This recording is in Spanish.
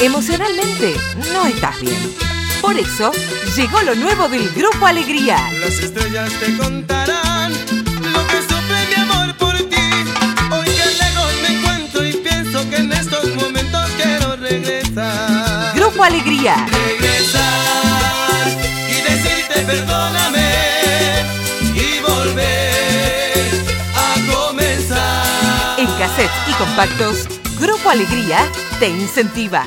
Emocionalmente no estás bien. Por eso llegó lo nuevo del Grupo Alegría. Las estrellas te contarán lo que sufre mi amor por ti. Hoy que lejos me encuentro y pienso que en estos momentos quiero regresar. Grupo Alegría. Regresar y decirte perdóname y volver a comenzar. En cassettes y compactos, Grupo Alegría te incentiva.